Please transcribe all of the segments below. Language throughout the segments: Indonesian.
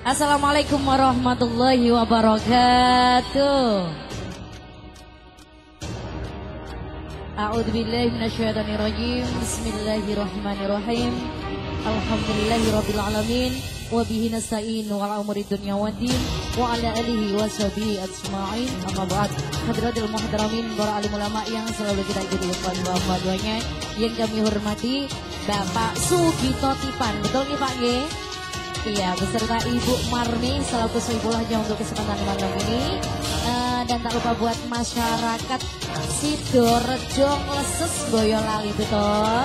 Assalamualaikum warahmatullahi wabarakatuh. A'udzubillahi minasyaitonirrajim. Bismillahirrahmanirrahim. Alhamdulillahirabbil alamin wa bihi nasta'in wa umuri dunya waddin wa ala alihi wa sahbihi ajma'in. Amma ba'd. Hadratul muhtaramin para alim ulama yang selalu kita ikuti bahwa-bahwanya yang kami hormati Bapak Sugito Tipan. Betul nih Pak Nggih? Iya, beserta Ibu Marni selaku aja untuk kesempatan malam ini. Uh, dan tak lupa buat masyarakat Sidorejo Leses Boyolali betul.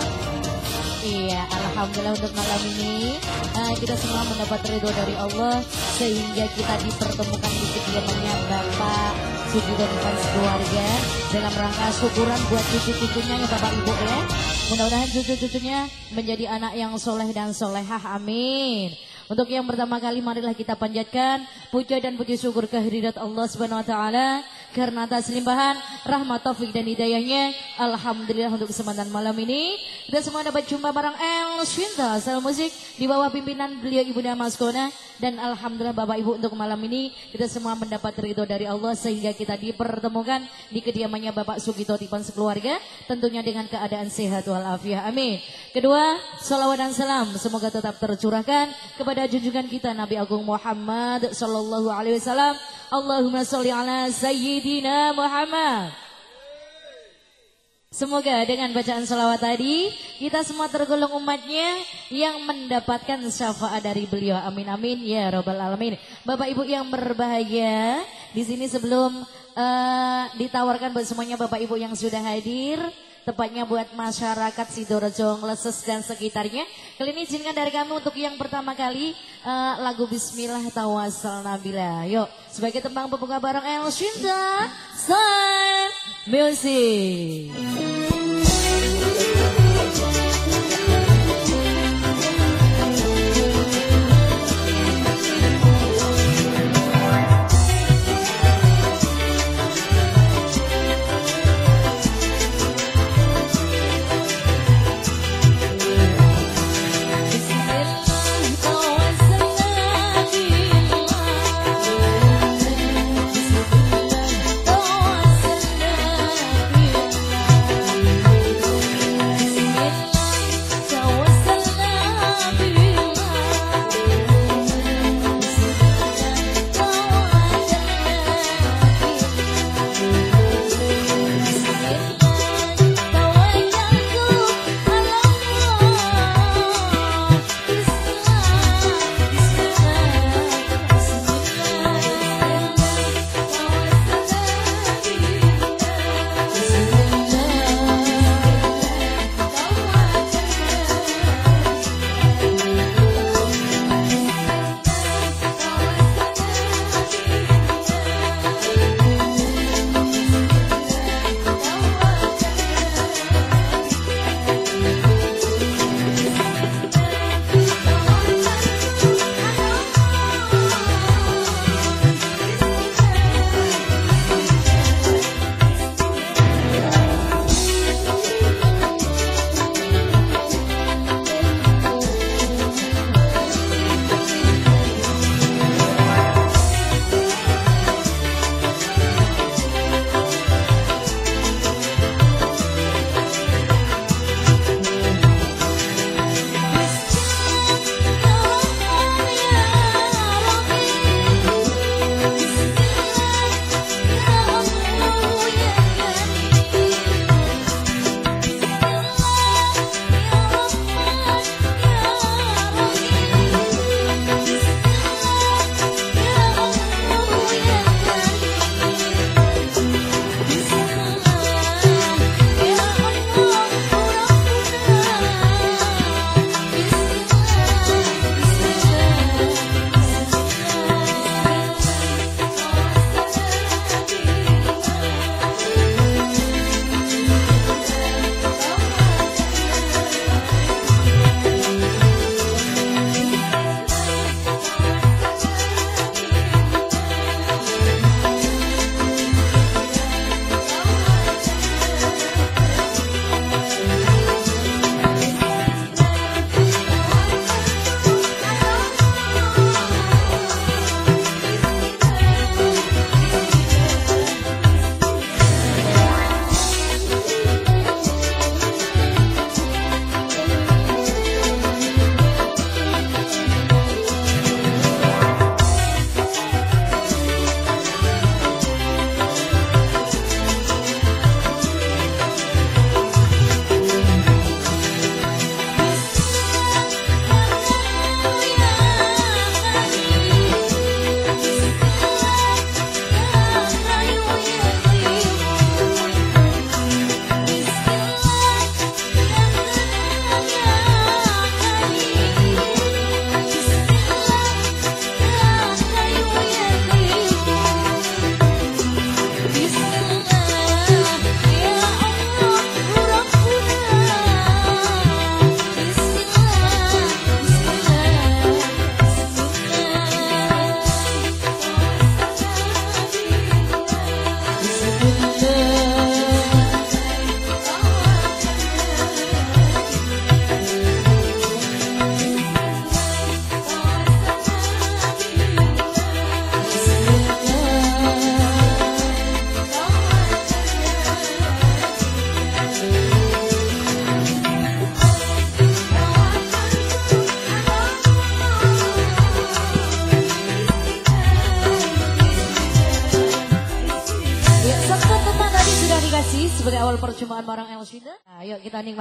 Iya, Alhamdulillah untuk malam ini uh, kita semua mendapat ridho dari Allah sehingga kita dipertemukan di kediamannya Bapak Sugito dan keluarga dalam rangka syukuran buat cucu-cucunya ya Bapak Ibu ya. Mudah-mudahan cucu-cucunya menjadi anak yang soleh dan solehah. Amin. Untuk yang pertama kali marilah kita panjatkan puja dan puji syukur kehadirat Allah Subhanahu wa taala karena atas limpahan rahmat taufik dan hidayahnya. Alhamdulillah untuk kesempatan malam ini kita semua dapat jumpa barang El Shinta Sel Musik di bawah pimpinan beliau Ibu Mas Kona dan alhamdulillah Bapak Ibu untuk malam ini kita semua mendapat ridho dari Allah sehingga kita dipertemukan di kediamannya Bapak Sugito Tipan sekeluarga tentunya dengan keadaan sehat walafiat. Amin. Kedua, salawat dan salam semoga tetap tercurahkan kepada junjungan kita Nabi Agung Muhammad sallallahu alaihi wasallam. Allahumma sholli ala sayyidina Muhammad. Semoga dengan bacaan salawat tadi kita semua tergolong umatnya yang mendapatkan syafaat dari beliau. Amin amin ya robbal alamin. Bapak Ibu yang berbahagia di sini sebelum uh, ditawarkan buat semuanya Bapak Ibu yang sudah hadir tepatnya buat masyarakat Sidorejo, Leses dan sekitarnya. Kali ini izinkan dari kami untuk yang pertama kali uh, lagu Bismillah Tawasal Nabila. Yuk, sebagai tembang pembuka bareng El Shinda, Sign Music.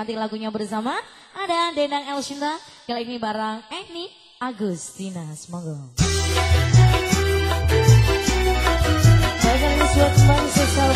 Ayo kita nikmati lagunya bersama. Ada Dendang Elshinda. Kali ini barang Eni Agustina. Semoga. Baiklah buat Bang Sesal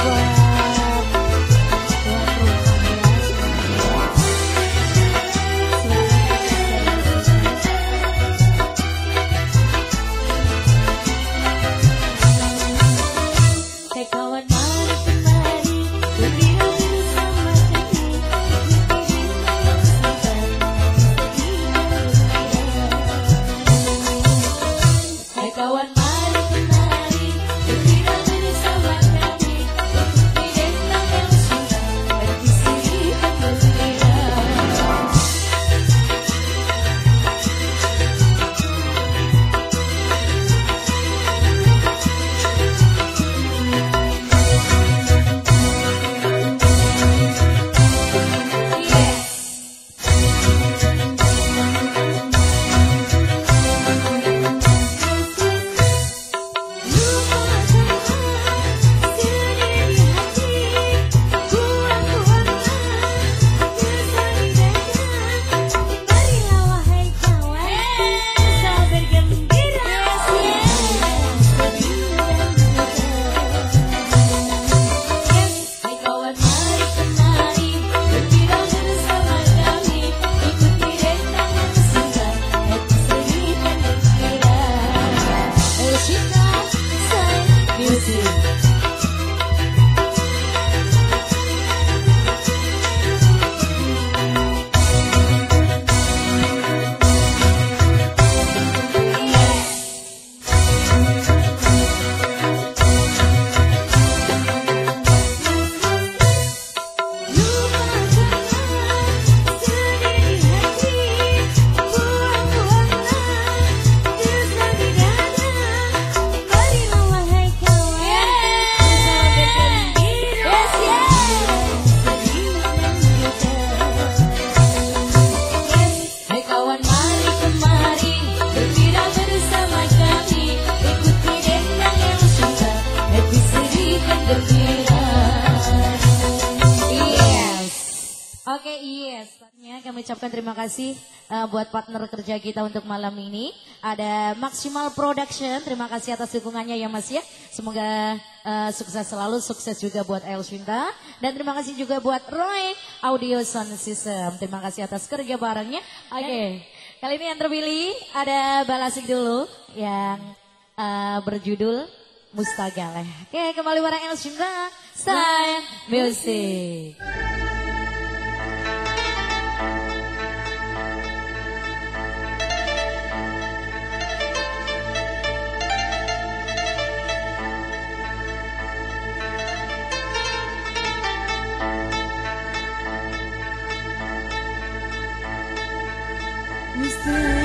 kasih uh, buat partner kerja kita untuk malam ini. Ada Maksimal Production, terima kasih atas dukungannya ya Mas ya. Semoga uh, sukses selalu, sukses juga buat El Shinta. Dan terima kasih juga buat Roy Audio Sound System. Terima kasih atas kerja barengnya. Oke, okay. kali ini yang terpilih ada balasik dulu yang uh, berjudul Mustagaleh. Oke, kembali bareng El Shinta. Style Music. see.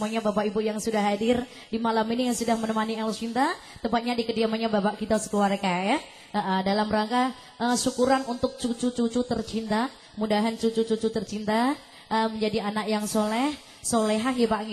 Semuanya Bapak Ibu yang sudah hadir di malam ini yang sudah menemani El Cinta, tepatnya di kediamannya Bapak kita sekeluarga ya. Uh, dalam rangka uh, syukuran untuk cucu-cucu tercinta, mudahan cucu-cucu tercinta uh, menjadi anak yang soleh, solehah ya Pak.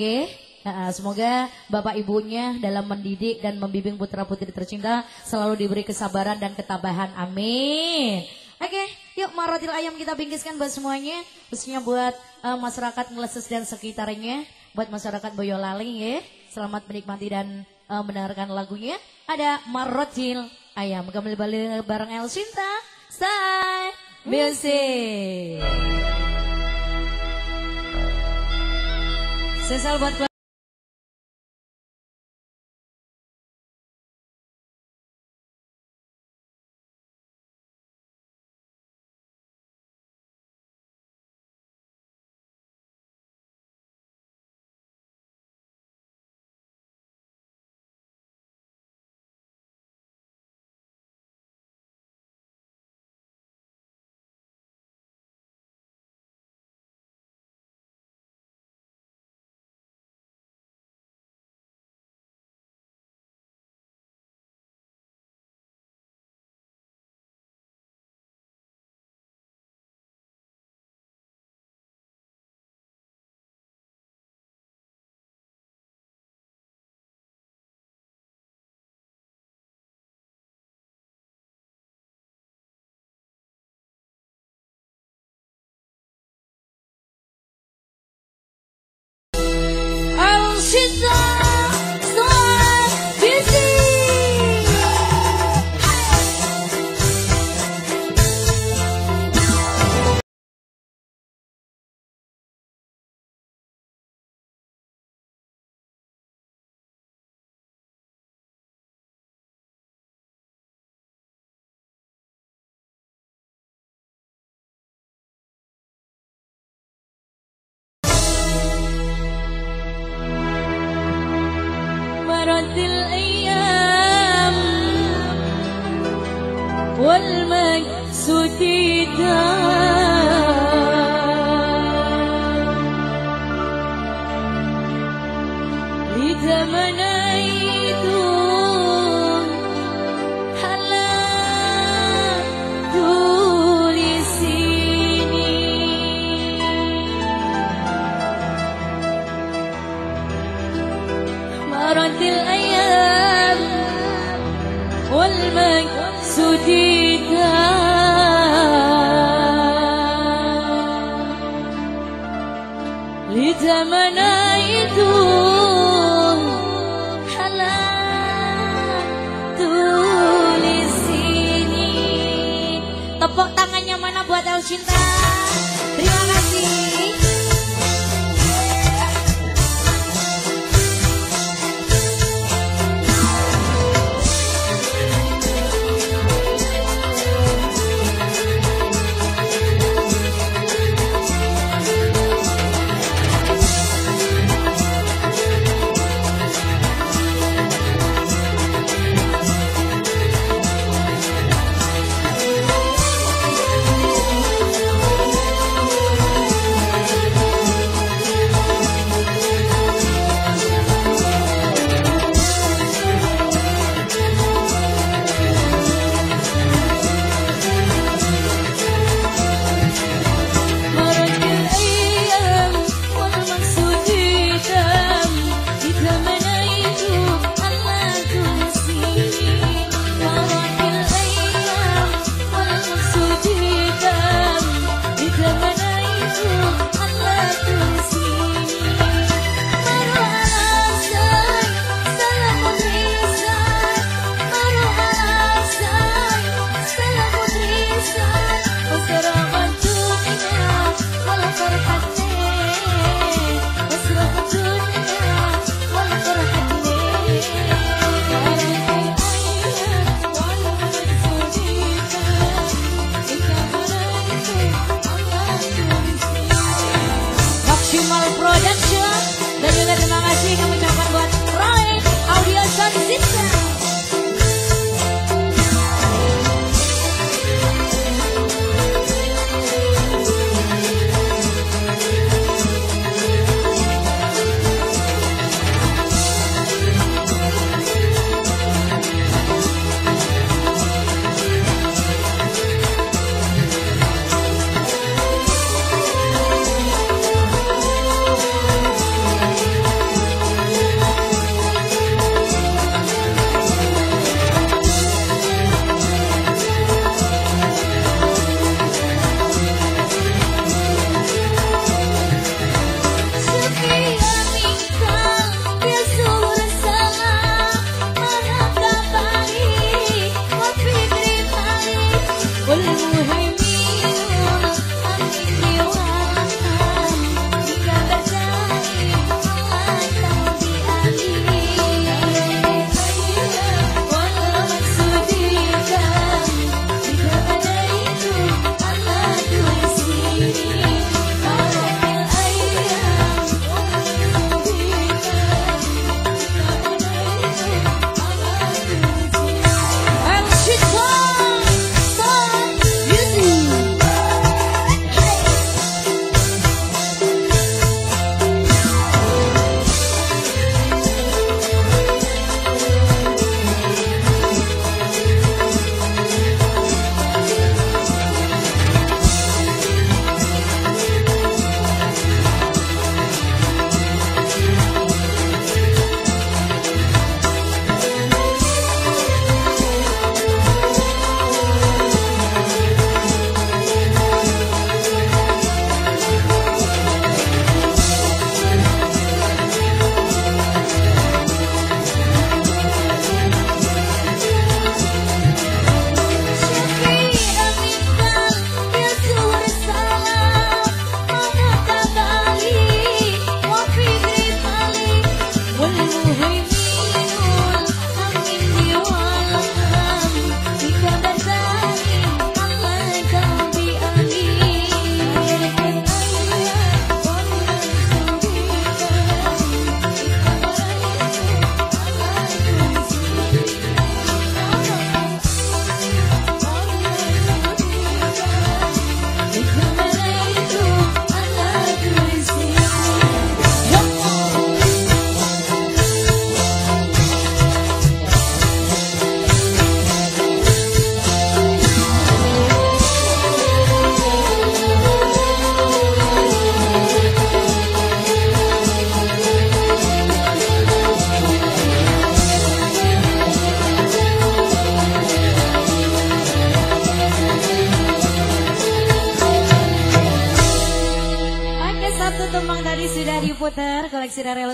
Uh, semoga Bapak Ibunya dalam mendidik dan membimbing putra putri tercinta selalu diberi kesabaran dan ketabahan. Amin. Oke, yuk marotil ayam kita bingkiskan buat semuanya, khususnya buat uh, masyarakat Ngeleses dan sekitarnya, buat masyarakat Boyolali ya. Selamat menikmati dan uh, mendengarkan lagunya. Ada marotil ayam kembali balik bareng El Sinta. Stay music. Sesal buat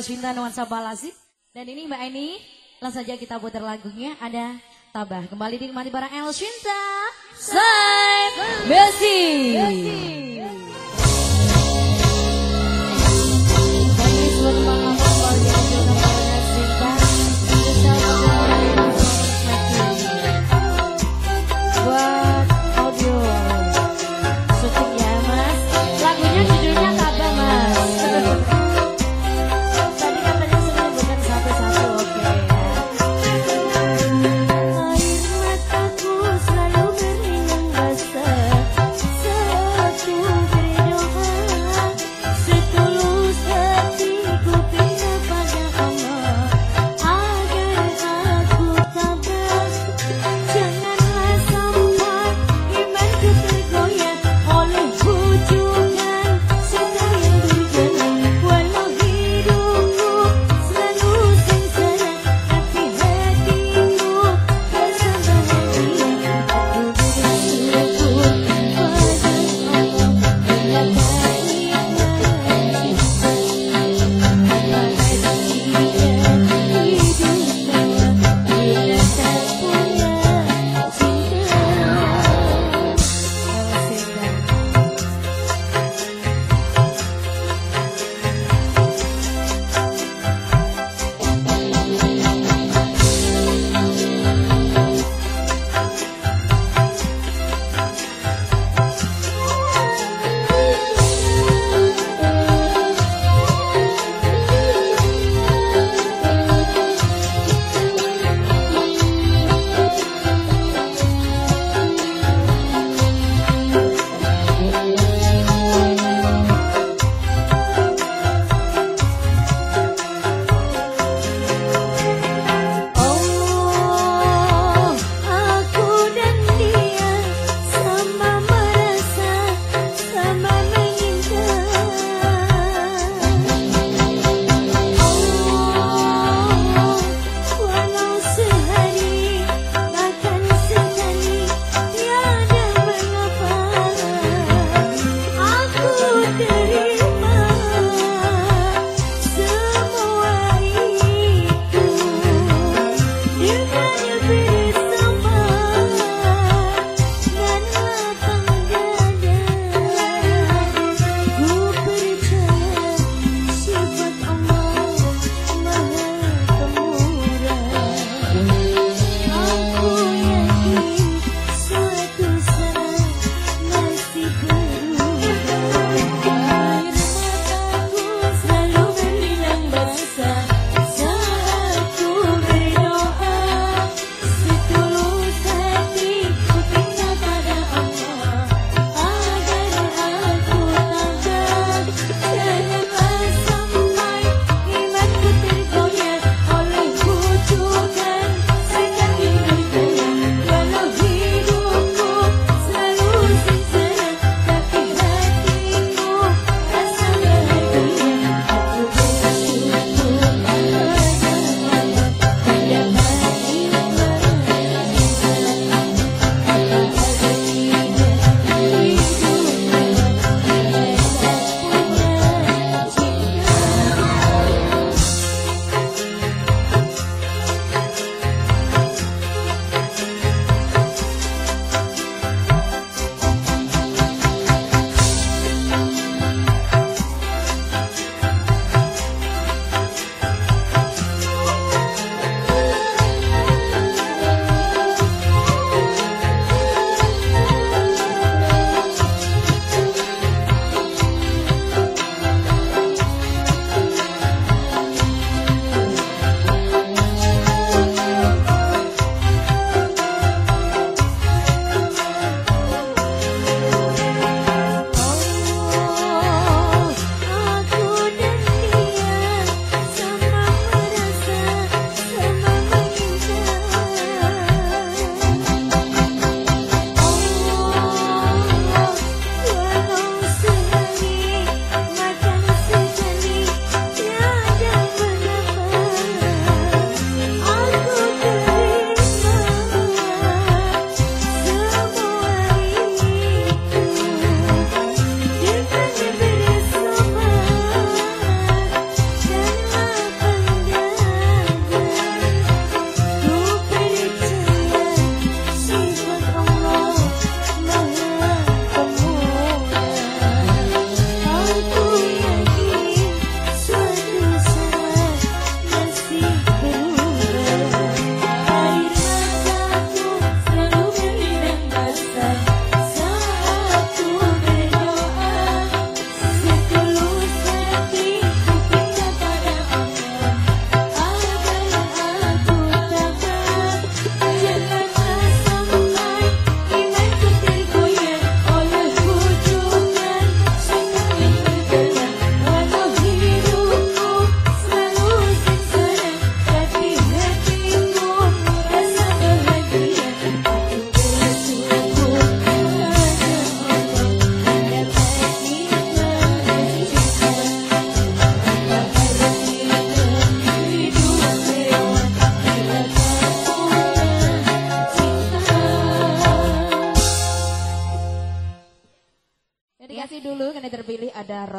Cinta Nuansa Balasi. Dan ini Mbak Eni, langsung saja kita putar lagunya. Ada Tabah. Kembali dinikmati barang El Cinta. Say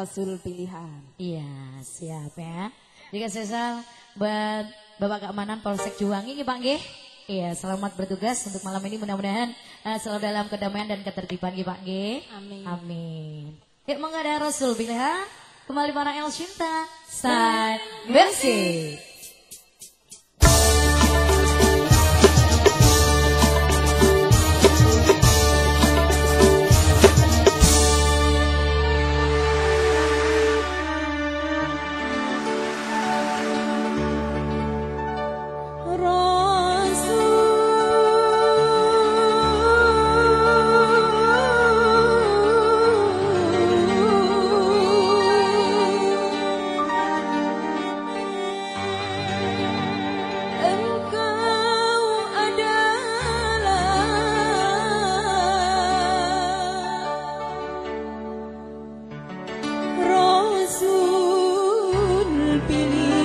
Rasul pilihan. Iya, siap ya. Jika sesal buat Bapak Keamanan Polsek Juwangi Pak Nggih. Iya, selamat bertugas untuk malam ini mudah-mudahan uh, selalu dalam kedamaian dan ketertiban Pak Nggih. Amin. Amin. Yuk monggo ada Rasul pilihan. Kembali para El Cinta. Start Music. 比。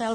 Ya,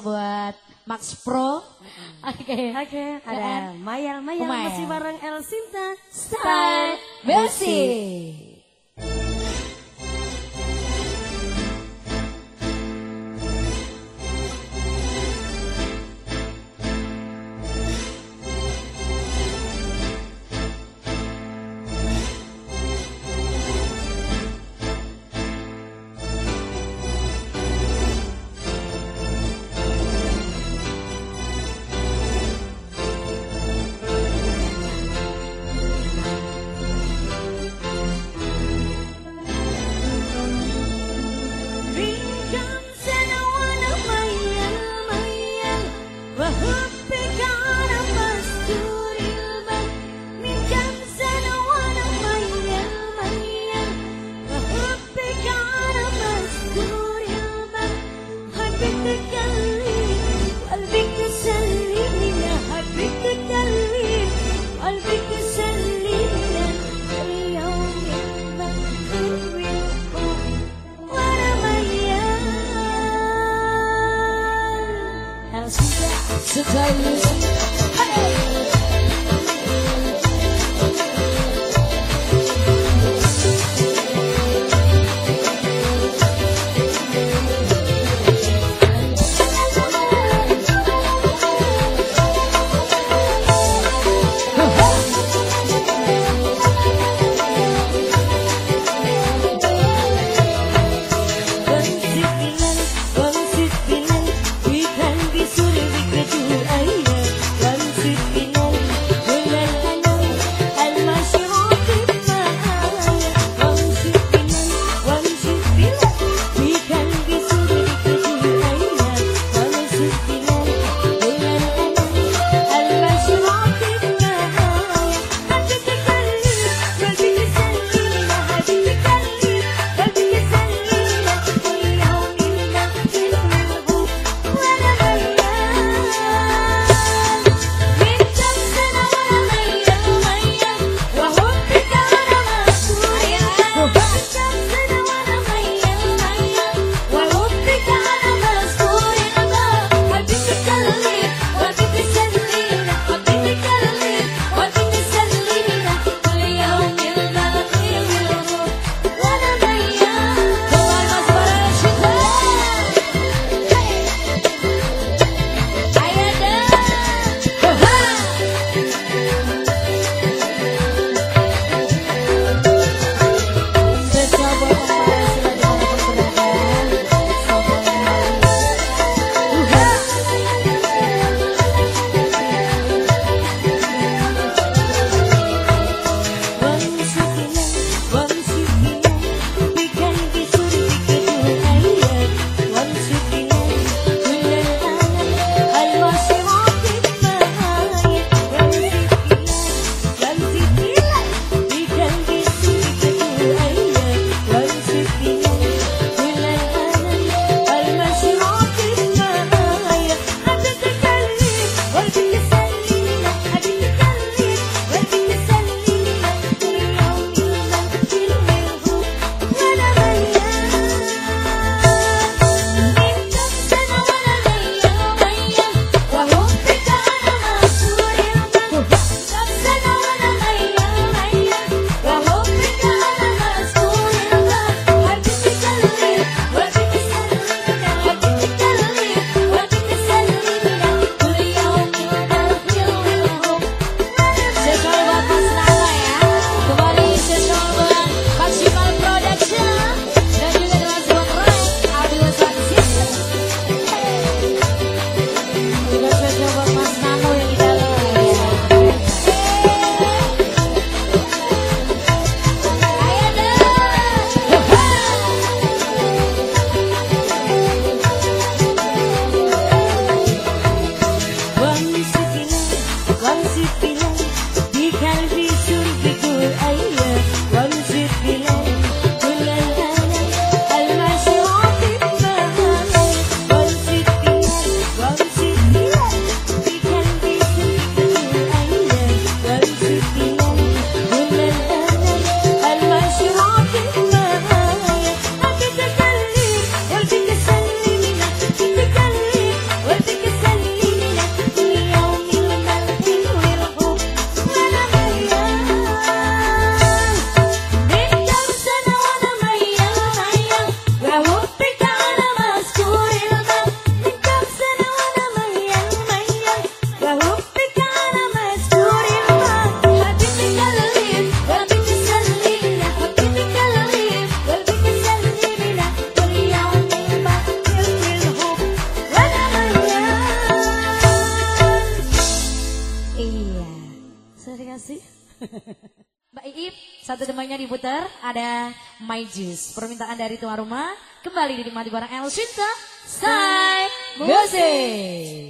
Juice. Permintaan dari tuan rumah, kembali dinikmati bareng El Shinta. Say Music.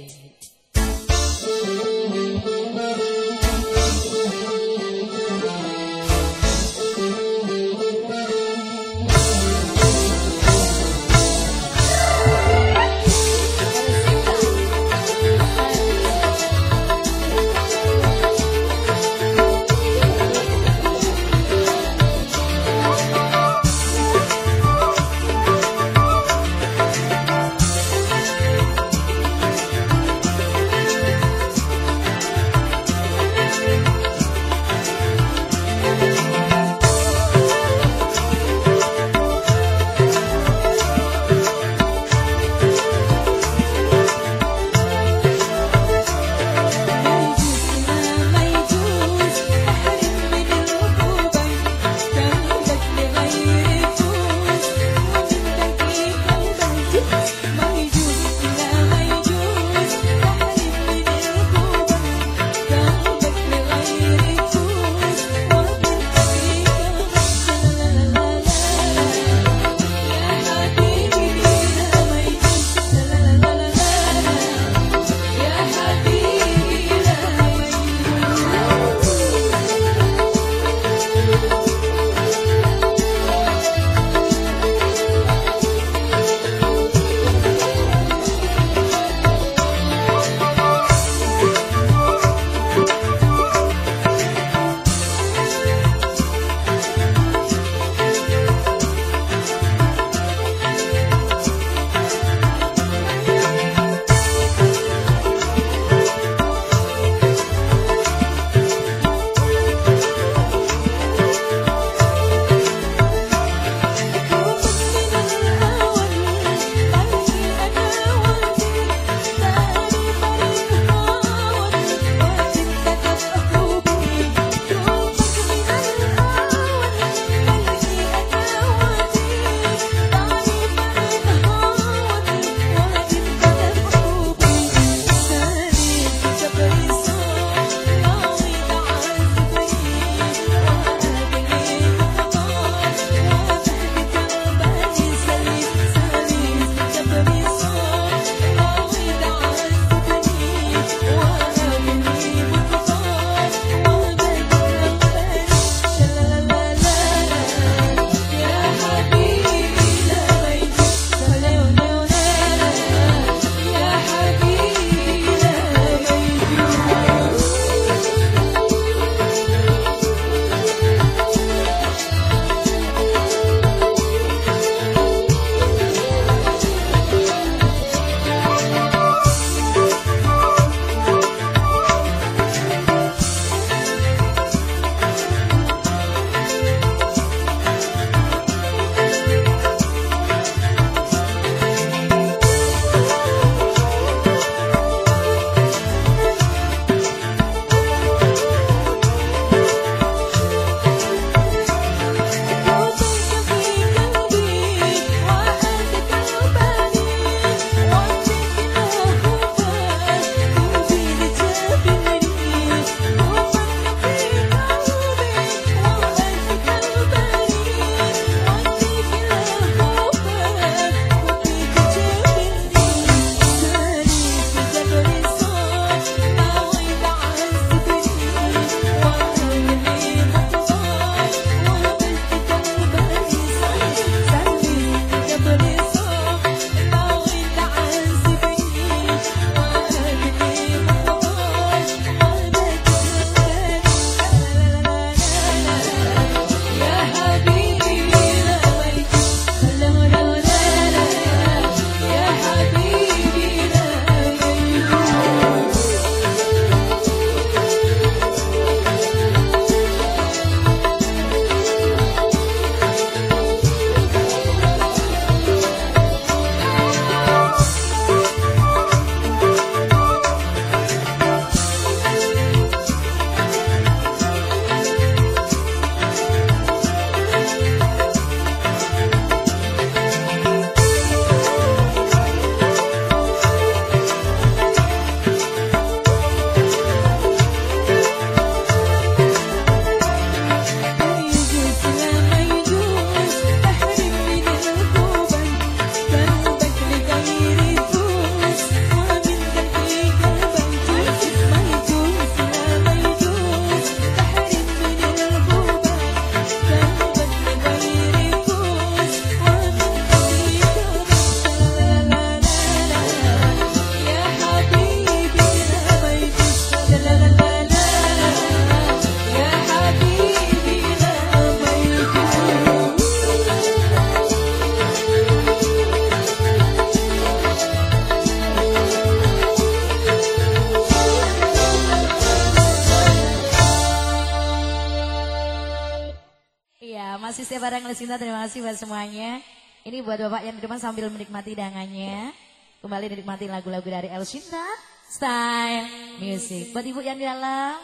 kalian di depan sambil menikmati dangannya. Kembali menikmati lagu-lagu dari El Shinta Style Music. Buat ibu yang di dalam,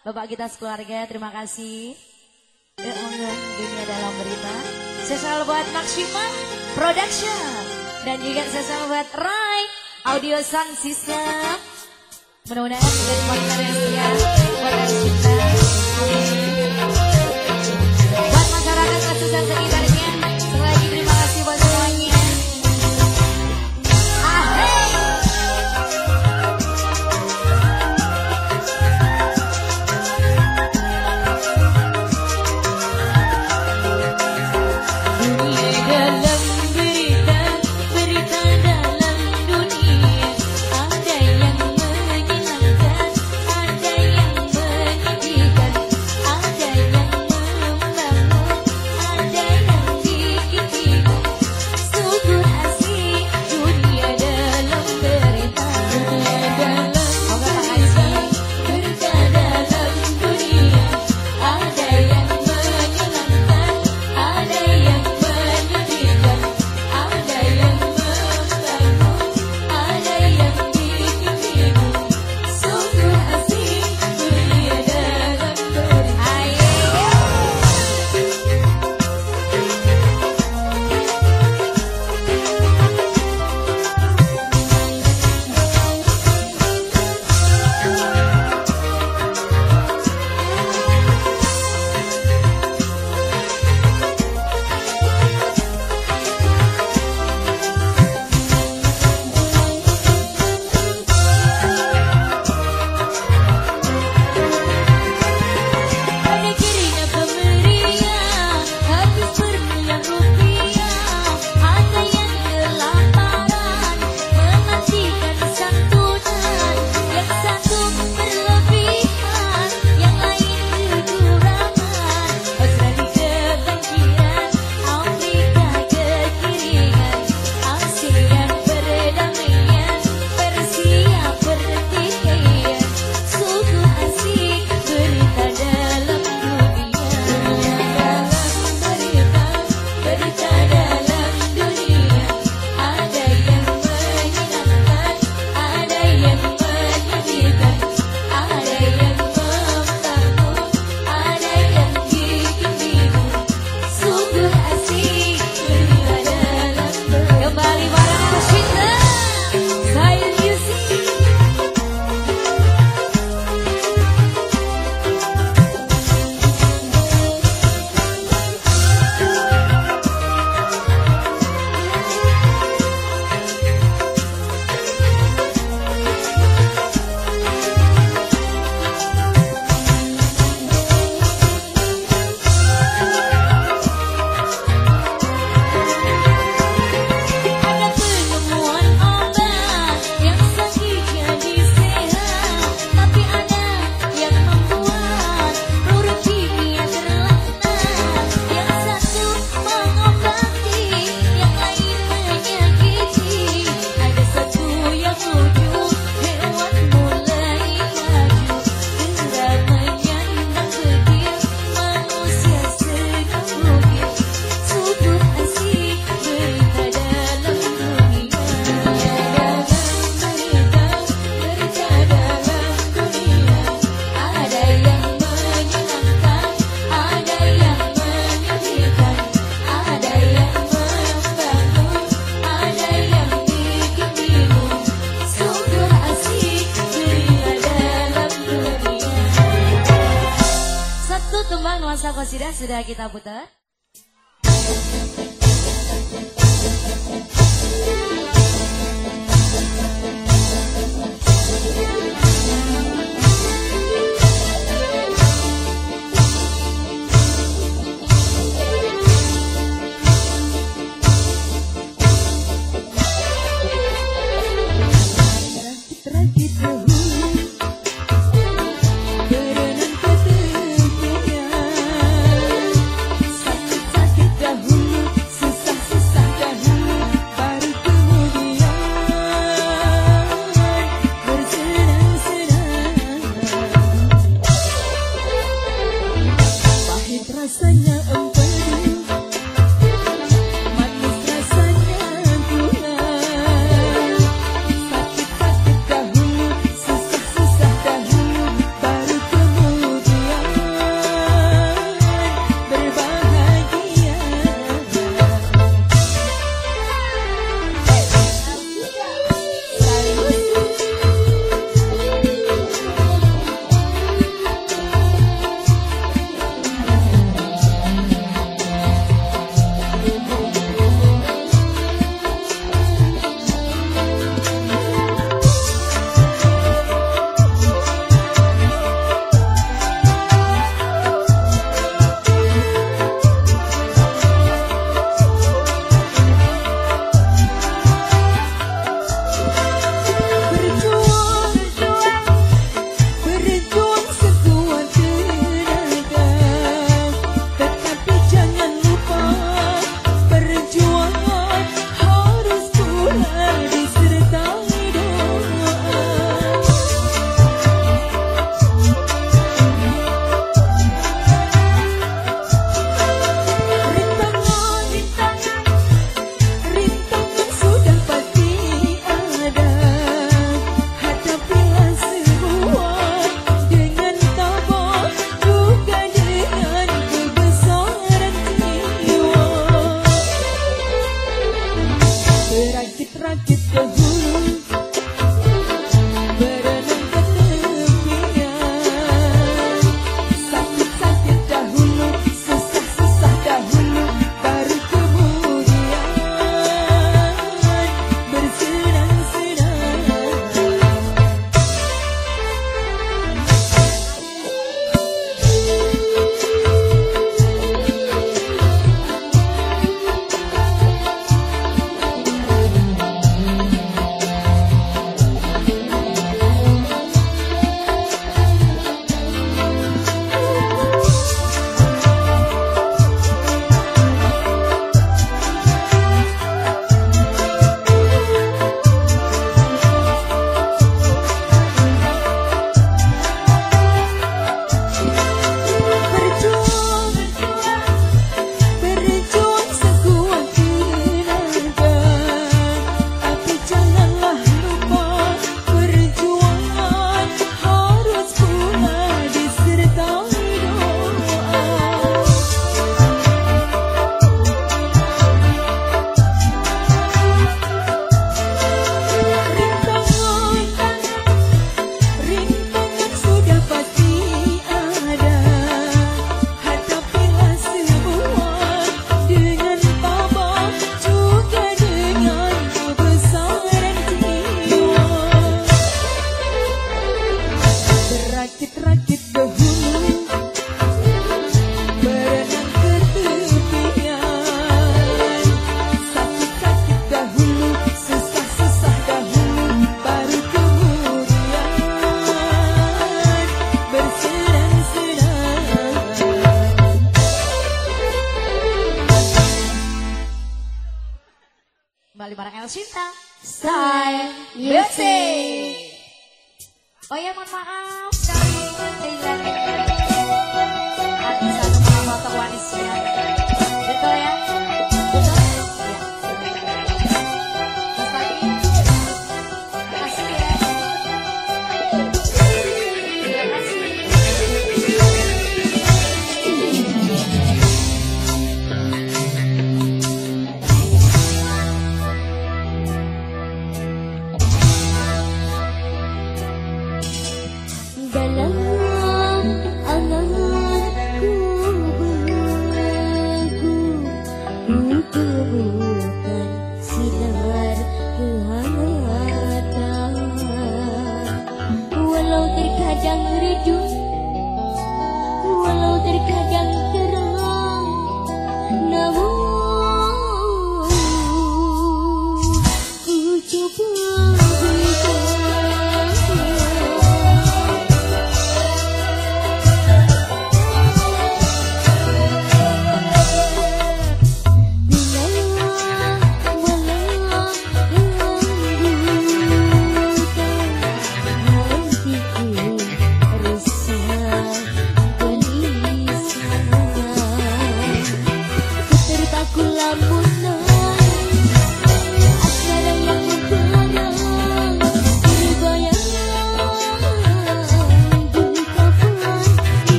bapak kita sekeluarga, terima kasih. Ya dunia dalam berita. Saya buat Maxima Production dan juga saya buat Rai Audio Sound System. Mudah-mudahan menjadi partner yang buat El Shinta. Buat masyarakat kasusan kita butuh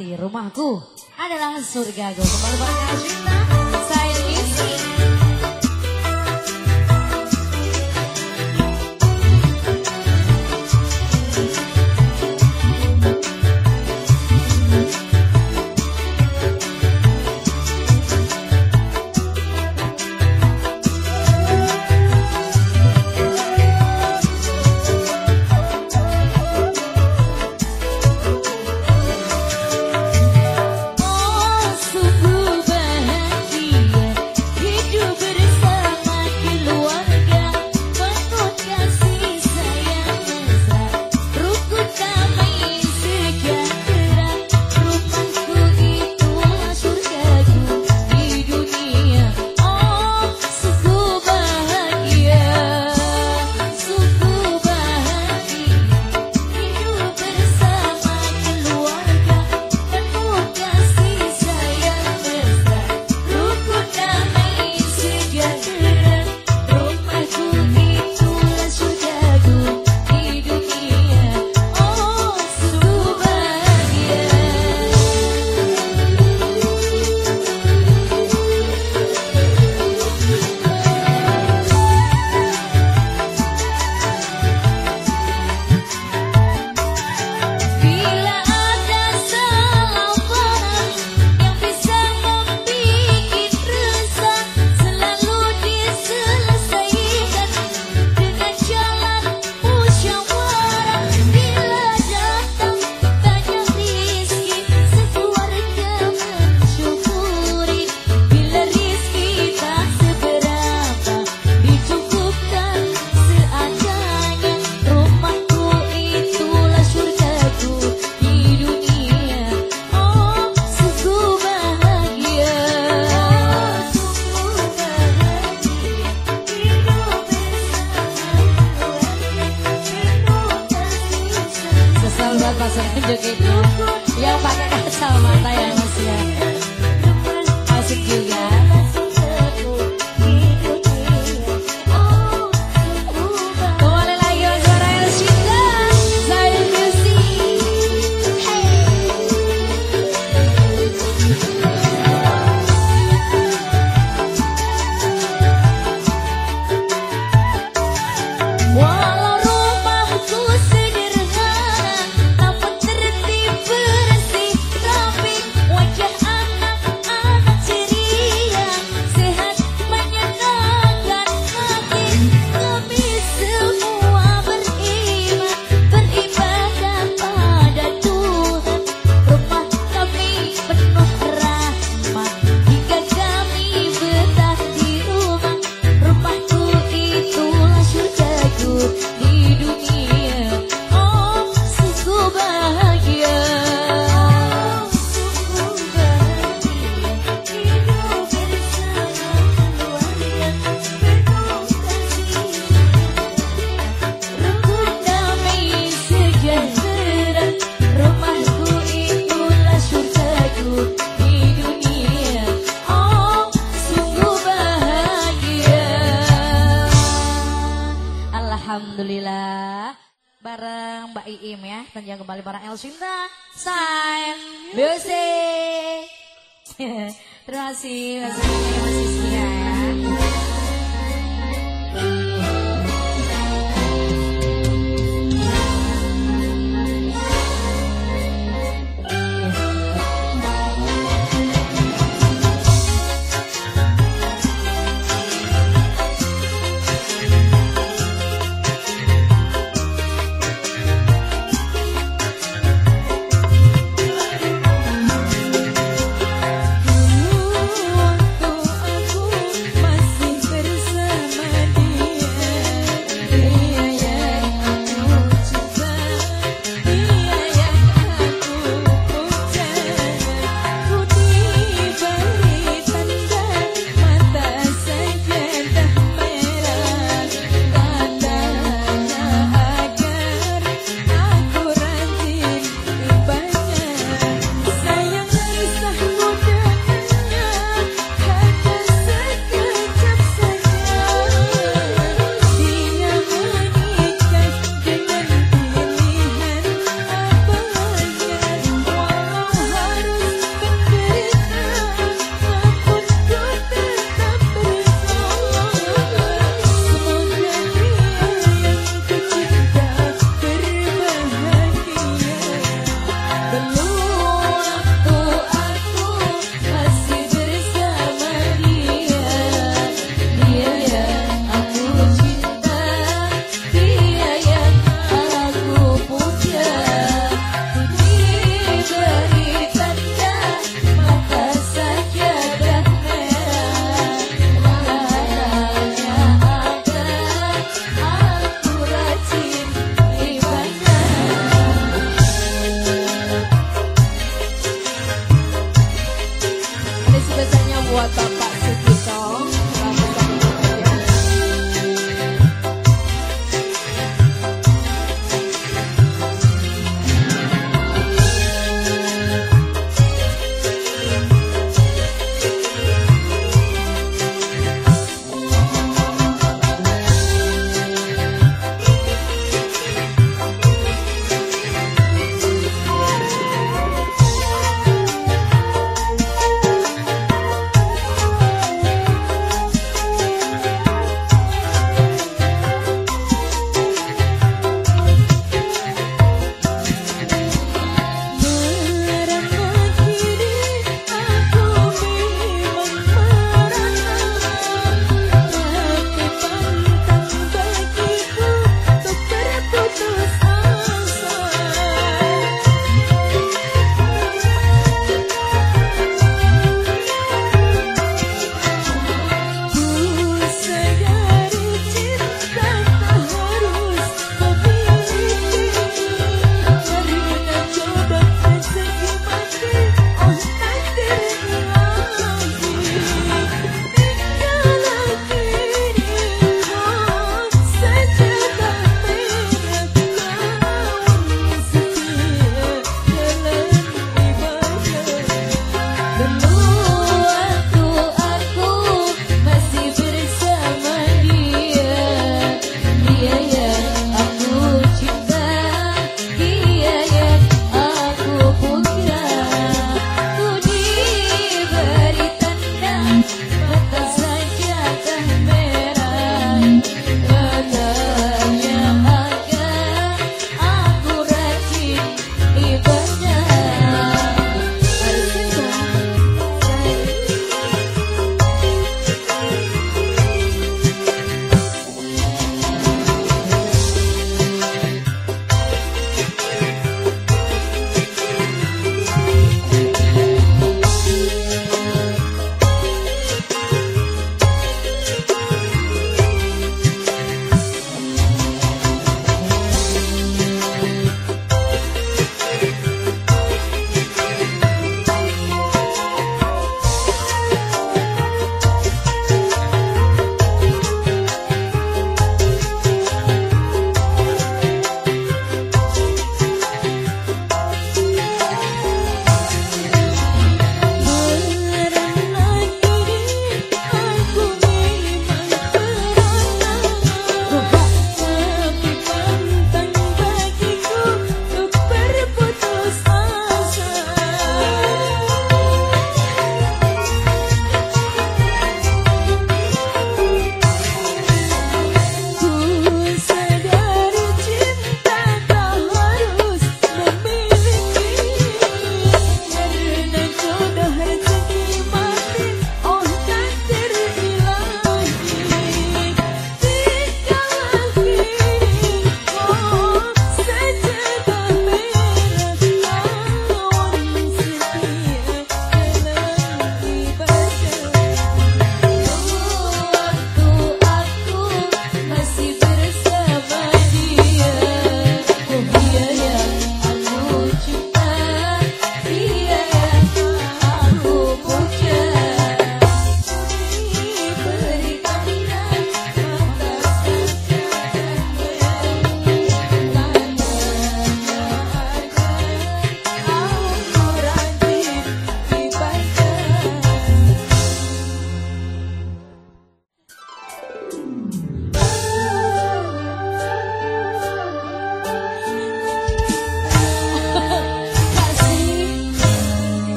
Nanti rumahku adalah surgaku. Kembali bareng Ashinta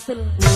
Castle.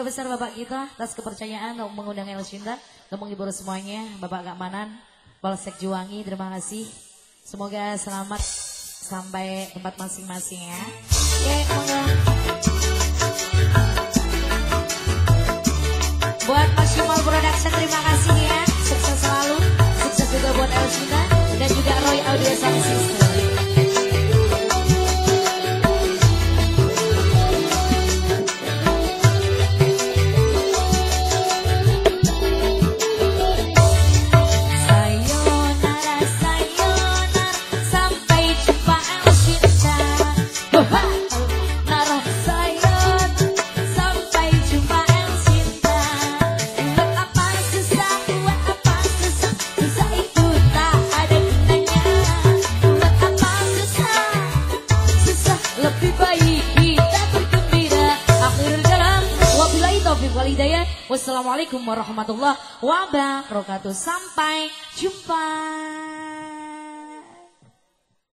keluarga besar Bapak kita atas kepercayaan untuk mengundang Elshinda, untuk menghibur semuanya, Bapak Keamanan, Polsek Juwangi, terima kasih. Semoga selamat sampai tempat masing-masing ya. Oke, monggo. Buat Maksimal Production terima kasih ya. Sukses selalu. Sukses juga buat Elshinda dan juga Roy Audio Sound System. Assalamualaikum warahmatullahi wabarakatuh. Sampai